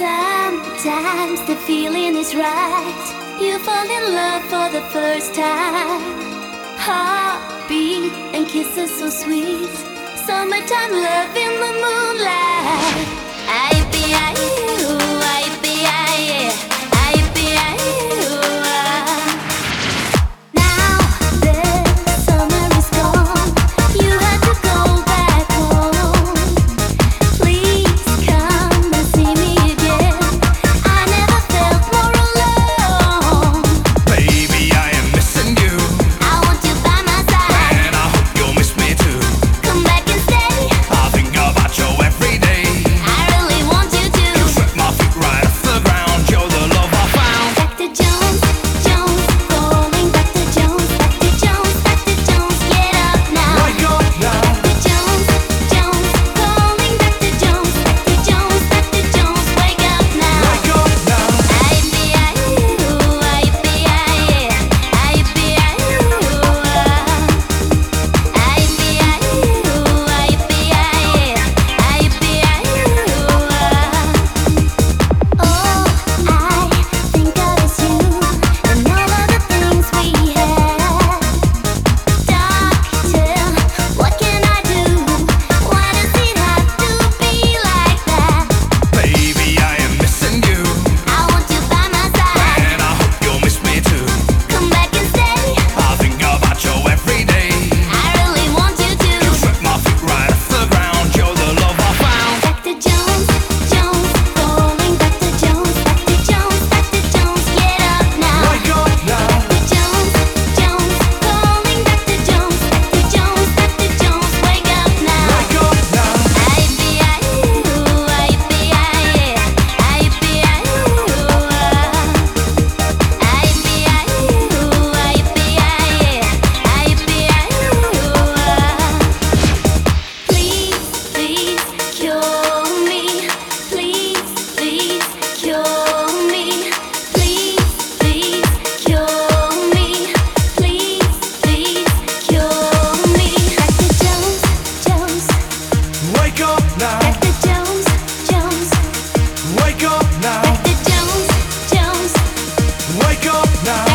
Sometimes the feeling is right. You fall in love for the first time. Heartbeat and kisses so sweet. Summertime love in the moonlight. Wake up now.